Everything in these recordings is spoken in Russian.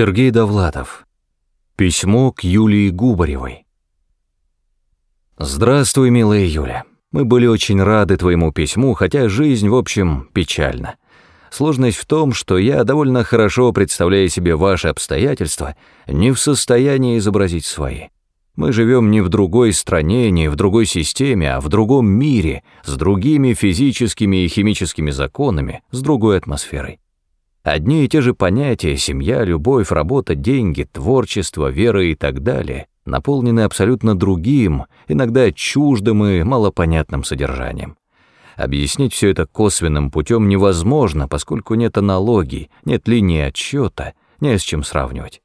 Сергей Довлатов. Письмо к Юлии Губаревой. Здравствуй, милая Юля. Мы были очень рады твоему письму, хотя жизнь, в общем, печальна. Сложность в том, что я, довольно хорошо представляя себе ваши обстоятельства, не в состоянии изобразить свои. Мы живем не в другой стране, не в другой системе, а в другом мире, с другими физическими и химическими законами, с другой атмосферой. Одни и те же понятия — семья, любовь, работа, деньги, творчество, вера и так далее — наполнены абсолютно другим, иногда чуждым и малопонятным содержанием. Объяснить все это косвенным путем невозможно, поскольку нет аналогий, нет линии отсчета, не с чем сравнивать.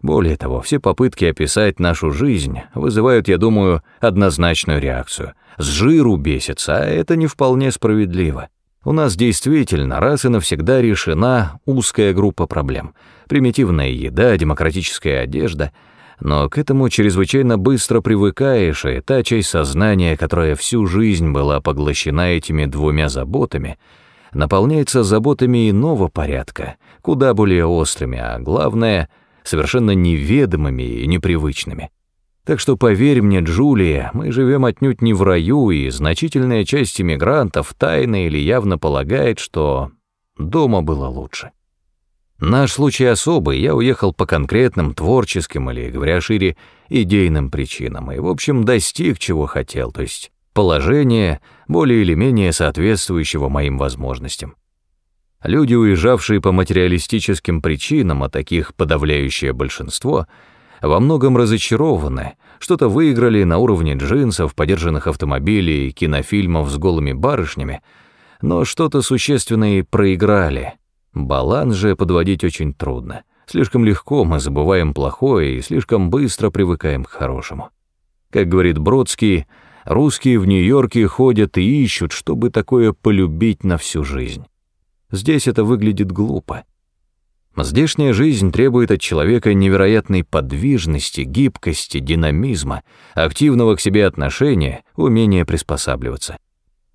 Более того, все попытки описать нашу жизнь вызывают, я думаю, однозначную реакцию. С жиру бесится, а это не вполне справедливо. У нас действительно раз и навсегда решена узкая группа проблем. Примитивная еда, демократическая одежда. Но к этому чрезвычайно быстро привыкаешь, и та часть сознания, которая всю жизнь была поглощена этими двумя заботами, наполняется заботами иного порядка, куда более острыми, а главное — совершенно неведомыми и непривычными. Так что поверь мне, Джулия, мы живем отнюдь не в раю, и значительная часть иммигрантов тайно или явно полагает, что дома было лучше. Наш случай особый, я уехал по конкретным творческим или, говоря шире, идейным причинам, и, в общем, достиг чего хотел, то есть положение более или менее соответствующего моим возможностям. Люди, уезжавшие по материалистическим причинам, а таких подавляющее большинство, во многом разочарованы, что-то выиграли на уровне джинсов, подержанных автомобилей, кинофильмов с голыми барышнями, но что-то существенное проиграли. Баланс же подводить очень трудно. Слишком легко мы забываем плохое и слишком быстро привыкаем к хорошему. Как говорит Бродский, русские в Нью-Йорке ходят и ищут, чтобы такое полюбить на всю жизнь. Здесь это выглядит глупо. Здешняя жизнь требует от человека невероятной подвижности, гибкости, динамизма, активного к себе отношения, умения приспосабливаться.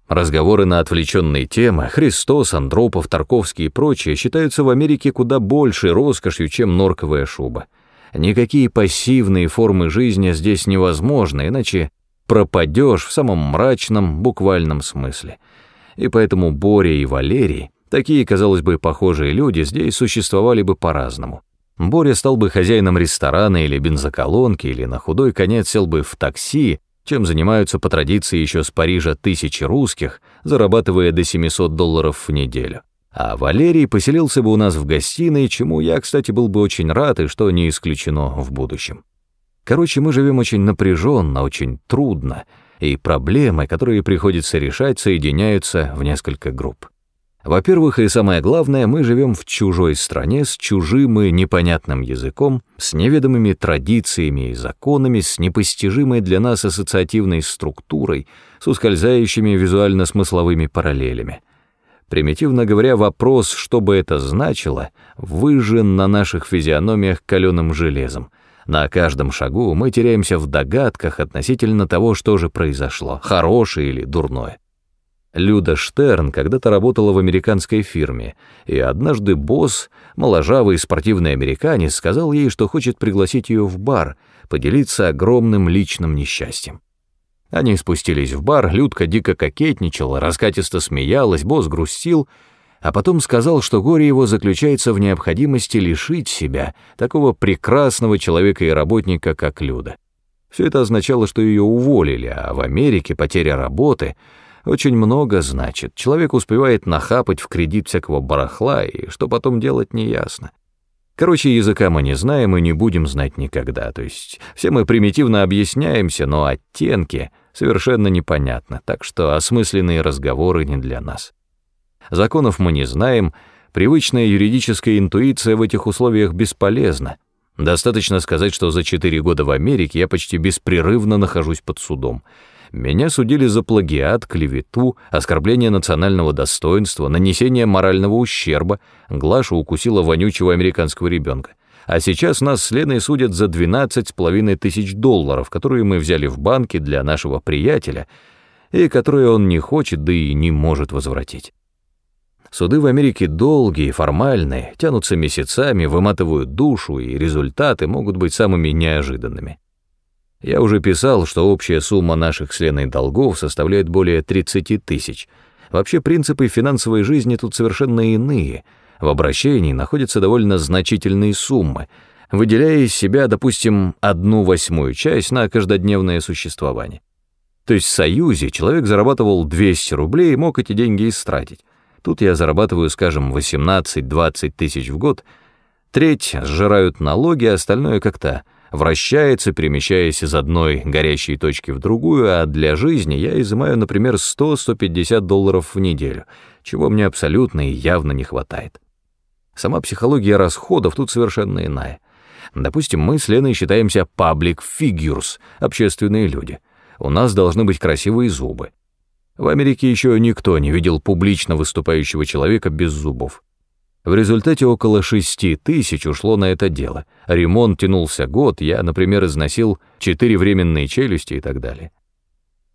Разговоры на отвлеченные темы, Христос, Андропов, Тарковский и прочее считаются в Америке куда большей роскошью, чем норковая шуба. Никакие пассивные формы жизни здесь невозможны, иначе пропадешь в самом мрачном, буквальном смысле. И поэтому Боря и Валерий Такие, казалось бы, похожие люди здесь существовали бы по-разному. Боря стал бы хозяином ресторана или бензоколонки, или на худой конец сел бы в такси, чем занимаются по традиции еще с Парижа тысячи русских, зарабатывая до 700 долларов в неделю. А Валерий поселился бы у нас в гостиной, чему я, кстати, был бы очень рад и что не исключено в будущем. Короче, мы живем очень напряженно, очень трудно, и проблемы, которые приходится решать, соединяются в несколько групп. Во-первых, и самое главное, мы живем в чужой стране с чужим и непонятным языком, с неведомыми традициями и законами, с непостижимой для нас ассоциативной структурой, с ускользающими визуально-смысловыми параллелями. Примитивно говоря, вопрос, что бы это значило, выжжен на наших физиономиях каленым железом. На каждом шагу мы теряемся в догадках относительно того, что же произошло, хорошее или дурное. Люда Штерн когда-то работала в американской фирме, и однажды босс, моложавый спортивный американец, сказал ей, что хочет пригласить ее в бар, поделиться огромным личным несчастьем. Они спустились в бар, Людка дико кокетничала, раскатисто смеялась, босс грустил, а потом сказал, что горе его заключается в необходимости лишить себя такого прекрасного человека и работника, как Люда. Все это означало, что ее уволили, а в Америке потеря работы — очень много значит. Человек успевает нахапать в кредит всякого барахла, и что потом делать неясно. Короче, языка мы не знаем и не будем знать никогда. То есть все мы примитивно объясняемся, но оттенки совершенно непонятны, так что осмысленные разговоры не для нас. Законов мы не знаем, привычная юридическая интуиция в этих условиях бесполезна. Достаточно сказать, что за четыре года в Америке я почти беспрерывно нахожусь под судом — меня судили за плагиат, клевету, оскорбление национального достоинства, нанесение морального ущерба. Глаша укусила вонючего американского ребенка. А сейчас нас с Леной судят за 12,5 тысяч долларов, которые мы взяли в банке для нашего приятеля, и которые он не хочет, да и не может возвратить. Суды в Америке долгие, формальные, тянутся месяцами, выматывают душу, и результаты могут быть самыми неожиданными. Я уже писал, что общая сумма наших с Леной долгов составляет более 30 тысяч. Вообще принципы финансовой жизни тут совершенно иные. В обращении находятся довольно значительные суммы, выделяя из себя, допустим, одну восьмую часть на каждодневное существование. То есть в Союзе человек зарабатывал 200 рублей и мог эти деньги истратить. Тут я зарабатываю, скажем, 18-20 тысяч в год, треть сжирают налоги, а остальное как-то вращается, перемещаясь из одной горящей точки в другую, а для жизни я изымаю, например, 100-150 долларов в неделю, чего мне абсолютно и явно не хватает. Сама психология расходов тут совершенно иная. Допустим, мы с Леной считаемся public figures, общественные люди. У нас должны быть красивые зубы. В Америке еще никто не видел публично выступающего человека без зубов. В результате около шести тысяч ушло на это дело. Ремонт тянулся год, я, например, износил четыре временные челюсти и так далее.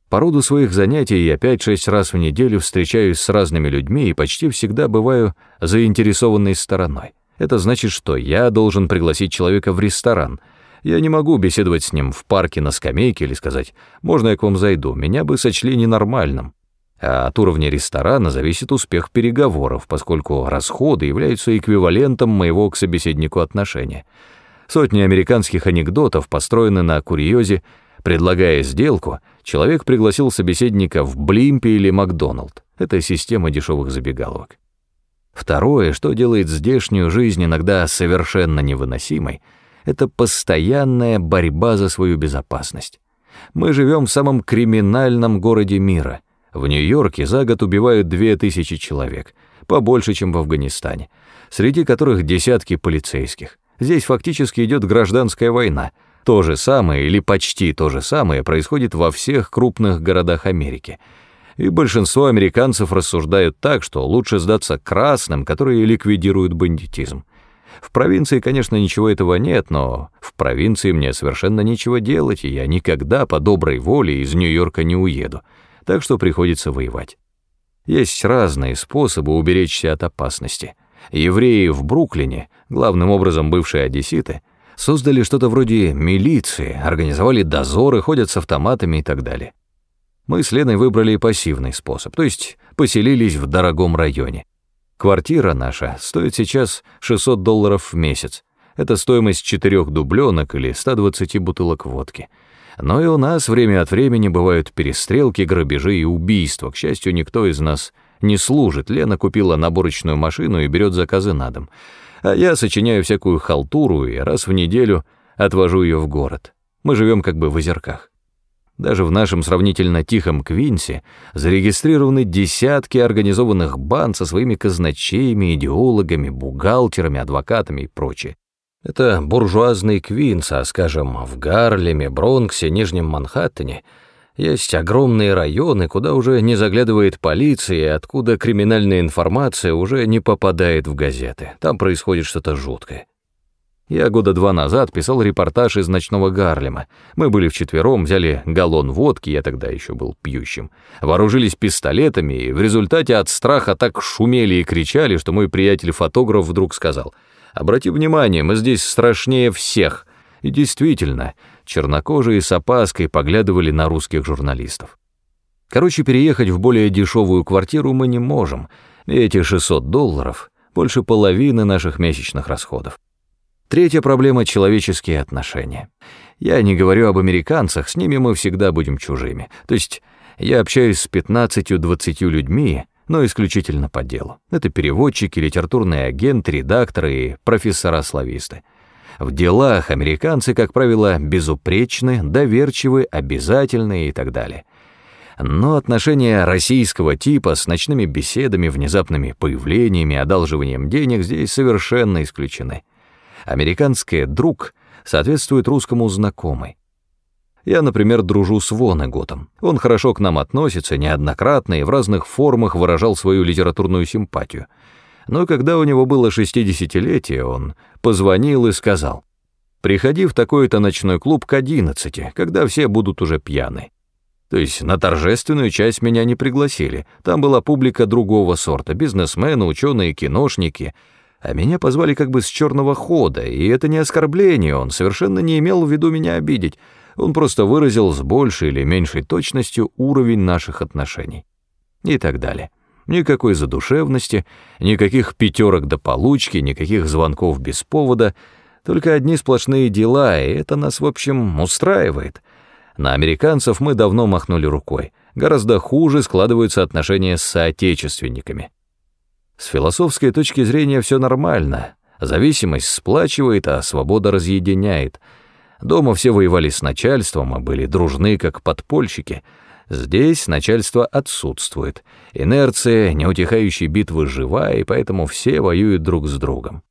По роду своих занятий я пять-шесть раз в неделю встречаюсь с разными людьми и почти всегда бываю заинтересованной стороной. Это значит, что я должен пригласить человека в ресторан. Я не могу беседовать с ним в парке на скамейке или сказать «можно я к вам зайду», меня бы сочли ненормальным. А от уровня ресторана зависит успех переговоров, поскольку расходы являются эквивалентом моего к собеседнику отношения. Сотни американских анекдотов построены на курьезе. Предлагая сделку, человек пригласил собеседника в Блимпи или Макдоналд. Это система дешевых забегаловок. Второе, что делает здешнюю жизнь иногда совершенно невыносимой, это постоянная борьба за свою безопасность. Мы живем в самом криминальном городе мира — в Нью-Йорке за год убивают две тысячи человек, побольше, чем в Афганистане, среди которых десятки полицейских. Здесь фактически идет гражданская война. То же самое или почти то же самое происходит во всех крупных городах Америки. И большинство американцев рассуждают так, что лучше сдаться красным, которые ликвидируют бандитизм. В провинции, конечно, ничего этого нет, но в провинции мне совершенно нечего делать, и я никогда по доброй воле из Нью-Йорка не уеду так что приходится воевать. Есть разные способы уберечься от опасности. Евреи в Бруклине, главным образом бывшие одесситы, создали что-то вроде милиции, организовали дозоры, ходят с автоматами и так далее. Мы с Леной выбрали пассивный способ, то есть поселились в дорогом районе. Квартира наша стоит сейчас 600 долларов в месяц. Это стоимость четырех дубленок или 120 бутылок водки — но и у нас время от времени бывают перестрелки, грабежи и убийства. К счастью, никто из нас не служит. Лена купила наборочную машину и берет заказы на дом. А я сочиняю всякую халтуру и раз в неделю отвожу ее в город. Мы живем как бы в озерках. Даже в нашем сравнительно тихом Квинсе зарегистрированы десятки организованных банд со своими казначеями, идеологами, бухгалтерами, адвокатами и прочее. Это буржуазный Квинс, а, скажем, в Гарлеме, Бронксе, Нижнем Манхэттене есть огромные районы, куда уже не заглядывает полиция, откуда криминальная информация уже не попадает в газеты. Там происходит что-то жуткое. Я года два назад писал репортаж из ночного Гарлема. Мы были вчетвером, взяли галлон водки, я тогда еще был пьющим, вооружились пистолетами, и в результате от страха так шумели и кричали, что мой приятель-фотограф вдруг сказал — Обрати внимание, мы здесь страшнее всех. И действительно, чернокожие с опаской поглядывали на русских журналистов. Короче, переехать в более дешевую квартиру мы не можем, эти 600 долларов — больше половины наших месячных расходов. Третья проблема — человеческие отношения. Я не говорю об американцах, с ними мы всегда будем чужими. То есть я общаюсь с 15-20 людьми, но исключительно по делу. Это переводчики, литературные агенты, редакторы и профессора-слависты. В делах американцы, как правило, безупречны, доверчивы, обязательны и так далее. Но отношения российского типа с ночными беседами, внезапными появлениями, одалживанием денег здесь совершенно исключены. Американское «друг» соответствует русскому «знакомый». Я, например, дружу с Вонеготом. Он хорошо к нам относится, неоднократно и в разных формах выражал свою литературную симпатию. Но когда у него было шестидесятилетие, он позвонил и сказал, «Приходи в такой-то ночной клуб к одиннадцати, когда все будут уже пьяны». То есть на торжественную часть меня не пригласили. Там была публика другого сорта, бизнесмены, ученые, киношники. А меня позвали как бы с черного хода, и это не оскорбление, он совершенно не имел в виду меня обидеть. Он просто выразил с большей или меньшей точностью уровень наших отношений. И так далее. Никакой задушевности, никаких пятерок до получки, никаких звонков без повода, только одни сплошные дела, и это нас, в общем, устраивает. На американцев мы давно махнули рукой. Гораздо хуже складываются отношения с соотечественниками. С философской точки зрения все нормально. Зависимость сплачивает, а свобода разъединяет. Дома все воевали с начальством, а были дружны, как подпольщики. Здесь начальство отсутствует. Инерция неутихающей битвы жива, и поэтому все воюют друг с другом.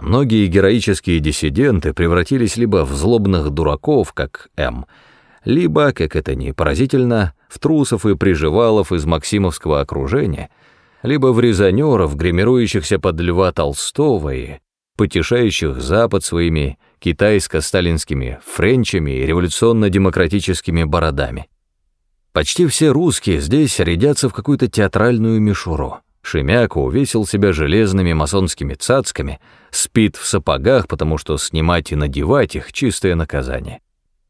Многие героические диссиденты превратились либо в злобных дураков, как М., либо, как это ни поразительно, в трусов и приживалов из максимовского окружения, либо в резонеров, гримирующихся под Льва Толстого и потешающих Запад своими китайско-сталинскими френчами и революционно-демократическими бородами. Почти все русские здесь рядятся в какую-то театральную мишуру. Шемяка увесил себя железными масонскими цацками, спит в сапогах, потому что снимать и надевать их — чистое наказание.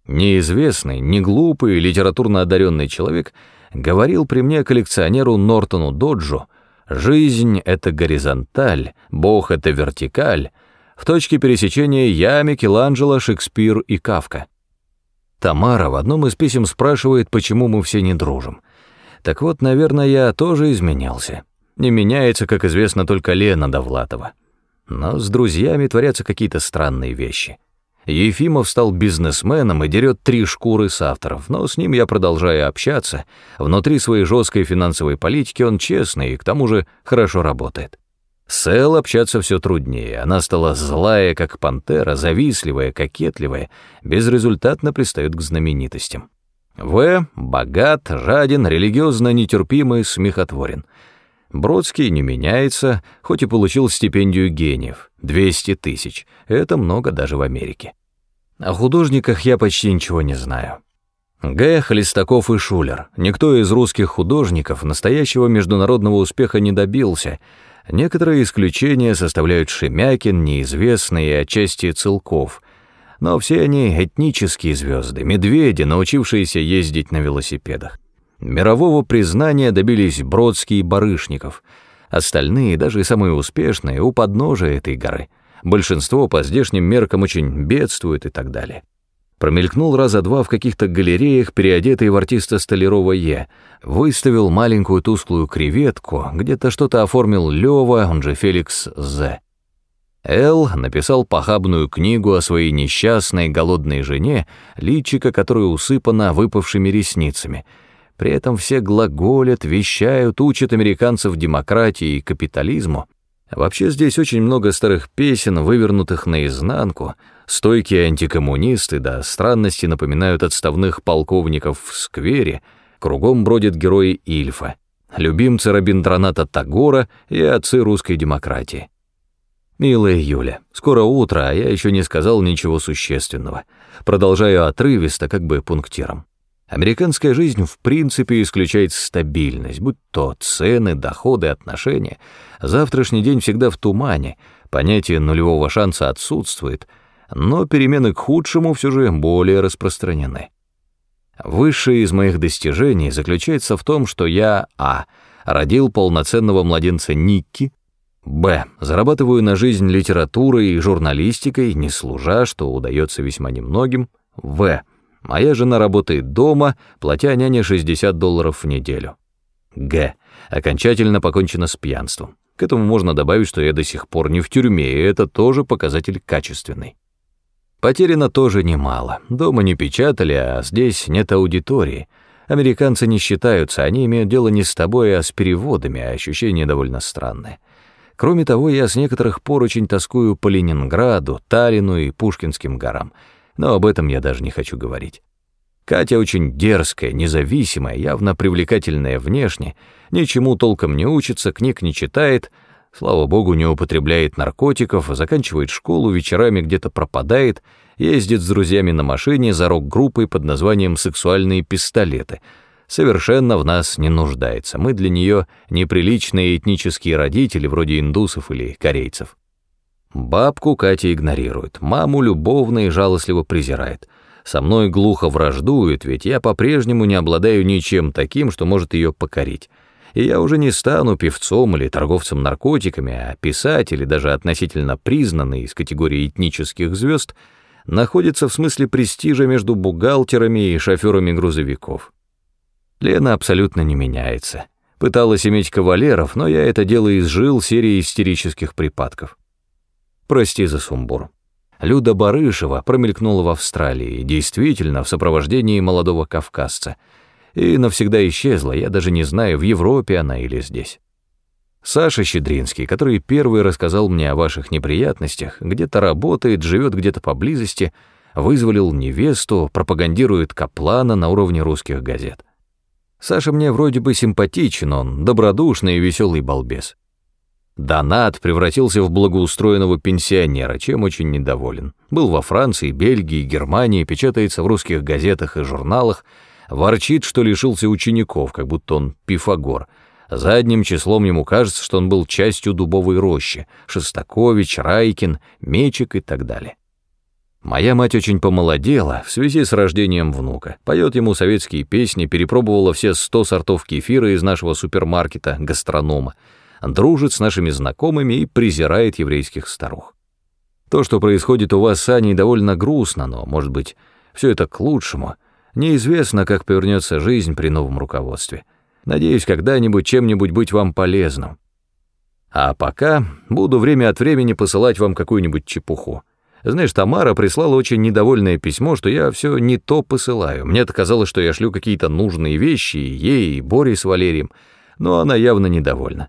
Неизвестный, не глупый, литературно одаренный человек говорил при мне коллекционеру Нортону Доджу, «Жизнь — это горизонталь, Бог — это вертикаль, в точке пересечения я, Микеланджело, Шекспир и Кавка». Тамара в одном из писем спрашивает, почему мы все не дружим. Так вот, наверное, я тоже изменялся. Не меняется, как известно, только Лена Довлатова. Но с друзьями творятся какие-то странные вещи. Ефимов стал бизнесменом и дерет три шкуры с авторов, но с ним я продолжаю общаться. Внутри своей жесткой финансовой политики он честный и к тому же хорошо работает. С общаться все труднее, она стала злая, как пантера, завистливая, кокетливая, безрезультатно пристает к знаменитостям. В. богат, жаден, религиозно нетерпимый, смехотворен. Бродский не меняется, хоть и получил стипендию гениев, 200 тысяч, это много даже в Америке. О художниках я почти ничего не знаю. Г. Хлестаков и Шулер. Никто из русских художников настоящего международного успеха не добился. Некоторые исключения составляют Шемякин, неизвестный и отчасти Целков. Но все они этнические звезды, медведи, научившиеся ездить на велосипедах. Мирового признания добились Бродский и Барышников. Остальные, даже самые успешные, у подножия этой горы. Большинство по здешним меркам очень бедствует и так далее. Промелькнул раза два в каких-то галереях, переодетый в артиста Столярова Е. Выставил маленькую тусклую креветку, где-то что-то оформил Лёва, он же Феликс З. Эл написал похабную книгу о своей несчастной голодной жене, личико которой усыпано выпавшими ресницами — при этом все глаголят, вещают, учат американцев демократии и капитализму. Вообще здесь очень много старых песен, вывернутых наизнанку, стойкие антикоммунисты, да странности напоминают отставных полковников в сквере, кругом бродят герои Ильфа, любимцы Рабиндраната Тагора и отцы русской демократии. Милая Юля, скоро утро, а я еще не сказал ничего существенного. Продолжаю отрывисто, как бы пунктиром. Американская жизнь в принципе исключает стабильность, будь то цены, доходы, отношения. Завтрашний день всегда в тумане, понятие нулевого шанса отсутствует, но перемены к худшему все же более распространены. Высшее из моих достижений заключается в том, что я а. родил полноценного младенца Никки, б. зарабатываю на жизнь литературой и журналистикой, не служа, что удается весьма немногим, в. Моя жена работает дома, платя няне 60 долларов в неделю. Г. Окончательно покончено с пьянством. К этому можно добавить, что я до сих пор не в тюрьме, и это тоже показатель качественный. Потеряно тоже немало. Дома не печатали, а здесь нет аудитории. Американцы не считаются, они имеют дело не с тобой, а с переводами, а ощущение довольно странное. Кроме того, я с некоторых пор очень тоскую по Ленинграду, Таллину и Пушкинским горам — но об этом я даже не хочу говорить. Катя очень дерзкая, независимая, явно привлекательная внешне, ничему толком не учится, книг не читает, слава богу, не употребляет наркотиков, заканчивает школу, вечерами где-то пропадает, ездит с друзьями на машине за рок-группой под названием «Сексуальные пистолеты», совершенно в нас не нуждается. Мы для нее неприличные этнические родители, вроде индусов или корейцев. Бабку Катя игнорирует, маму любовно и жалостливо презирает. Со мной глухо враждует, ведь я по-прежнему не обладаю ничем таким, что может ее покорить. И я уже не стану певцом или торговцем наркотиками, а писатель, даже относительно признанный из категории этнических звезд, находится в смысле престижа между бухгалтерами и шоферами грузовиков. Лена абсолютно не меняется. Пыталась иметь кавалеров, но я это дело изжил серией истерических припадков. Прости за сумбур. Люда Барышева промелькнула в Австралии, действительно, в сопровождении молодого кавказца. И навсегда исчезла, я даже не знаю, в Европе она или здесь. Саша Щедринский, который первый рассказал мне о ваших неприятностях, где-то работает, живет где-то поблизости, вызволил невесту, пропагандирует Каплана на уровне русских газет. Саша мне вроде бы симпатичен, он добродушный и веселый балбес. Донат превратился в благоустроенного пенсионера, чем очень недоволен. Был во Франции, Бельгии, Германии, печатается в русских газетах и журналах, ворчит, что лишился учеников, как будто он Пифагор. Задним числом ему кажется, что он был частью дубовой рощи, Шостакович, Райкин, Мечик и так далее. Моя мать очень помолодела в связи с рождением внука. Поет ему советские песни, перепробовала все сто сортов кефира из нашего супермаркета, гастронома, дружит с нашими знакомыми и презирает еврейских старух. То, что происходит у вас с Аней, довольно грустно, но, может быть, все это к лучшему. Неизвестно, как повернется жизнь при новом руководстве. Надеюсь, когда-нибудь чем-нибудь быть вам полезным. А пока буду время от времени посылать вам какую-нибудь чепуху. Знаешь, Тамара прислала очень недовольное письмо, что я все не то посылаю. Мне-то казалось, что я шлю какие-то нужные вещи и ей, и Боре с Валерием, но она явно недовольна.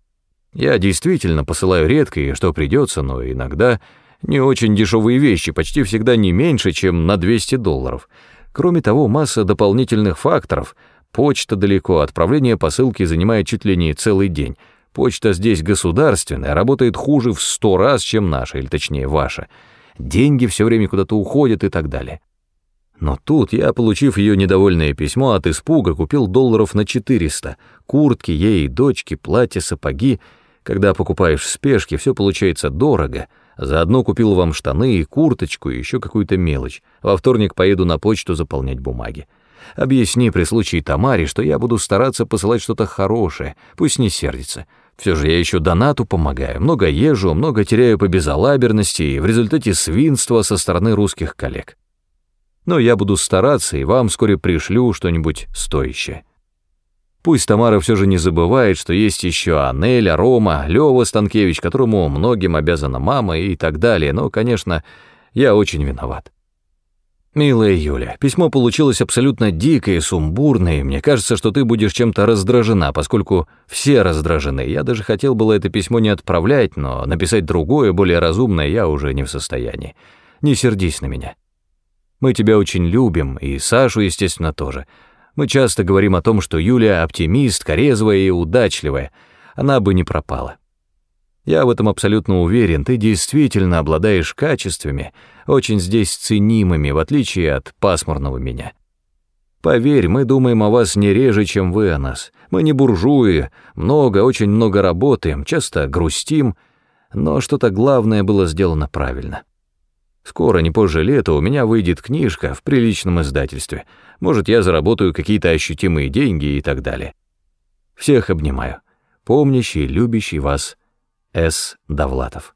Я действительно посылаю редко и что придется, но иногда не очень дешевые вещи, почти всегда не меньше, чем на 200 долларов. Кроме того, масса дополнительных факторов. Почта далеко, отправление посылки занимает чуть ли не целый день. Почта здесь государственная, работает хуже в сто раз, чем наша, или точнее ваша деньги все время куда-то уходят и так далее. Но тут я, получив ее недовольное письмо от испуга, купил долларов на 400, куртки ей, дочки, платья, сапоги. Когда покупаешь в спешке, все получается дорого. Заодно купил вам штаны и курточку, и еще какую-то мелочь. Во вторник поеду на почту заполнять бумаги. Объясни при случае Тамаре, что я буду стараться посылать что-то хорошее, пусть не сердится. Все же я еще донату помогаю, много езжу, много теряю по безалаберности и в результате свинства со стороны русских коллег. Но я буду стараться и вам вскоре пришлю что-нибудь стоящее. Пусть Тамара все же не забывает, что есть еще Анеля, Рома, Лёва Станкевич, которому многим обязана мама и так далее, но, конечно, я очень виноват. «Милая Юля, письмо получилось абсолютно дикое, сумбурное, и мне кажется, что ты будешь чем-то раздражена, поскольку все раздражены. Я даже хотел было это письмо не отправлять, но написать другое, более разумное, я уже не в состоянии. Не сердись на меня. Мы тебя очень любим, и Сашу, естественно, тоже. Мы часто говорим о том, что Юля оптимистка, резвая и удачливая. Она бы не пропала. Я в этом абсолютно уверен, ты действительно обладаешь качествами, очень здесь ценимыми, в отличие от пасмурного меня. Поверь, мы думаем о вас не реже, чем вы о нас. Мы не буржуи, много, очень много работаем, часто грустим, но что-то главное было сделано правильно. Скоро, не позже лета, у меня выйдет книжка в приличном издательстве. Может, я заработаю какие-то ощутимые деньги и так далее. Всех обнимаю. Помнящий, любящий вас – с. Довлатов.